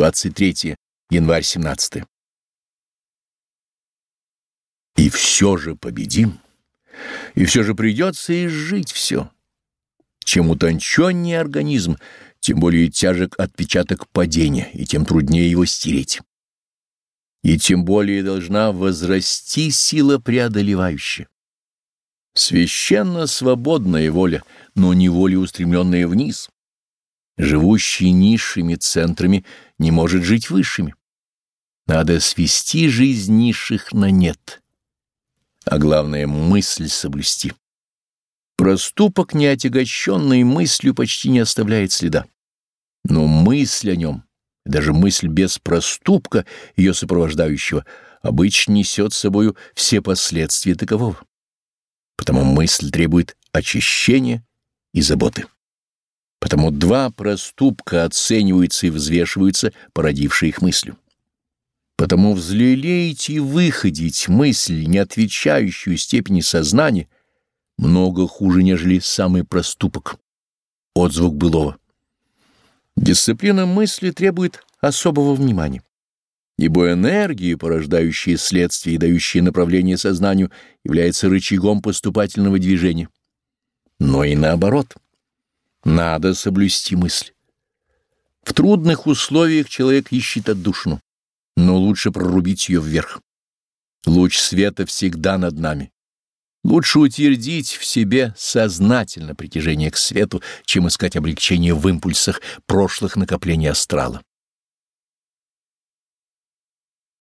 23 январь 17 И все же победим, и все же придется изжить все. Чем утонченнее организм, тем более тяжек отпечаток падения, и тем труднее его стереть. И тем более должна возрасти сила преодолевающая. Священно свободная воля, но не воля, устремленная вниз. Живущий низшими центрами не может жить высшими. Надо свести жизнь низших на нет, а главное — мысль соблюсти. Проступок, не отягощенный мыслью, почти не оставляет следа. Но мысль о нем, даже мысль без проступка, ее сопровождающего, обычно несет с собою все последствия такового. Потому мысль требует очищения и заботы. Потому два проступка оцениваются и взвешиваются, породившие их мыслью. Потому взлелеять и выходить мысль, не отвечающую степени сознания, много хуже, нежели самый проступок. Отзвук былого. Дисциплина мысли требует особого внимания, ибо энергия, порождающая следствие и дающая направление сознанию, является рычагом поступательного движения. Но и наоборот — надо соблюсти мысль. В трудных условиях человек ищет отдушину, но лучше прорубить ее вверх. Луч света всегда над нами. Лучше утвердить в себе сознательно притяжение к свету, чем искать облегчение в импульсах прошлых накоплений астрала.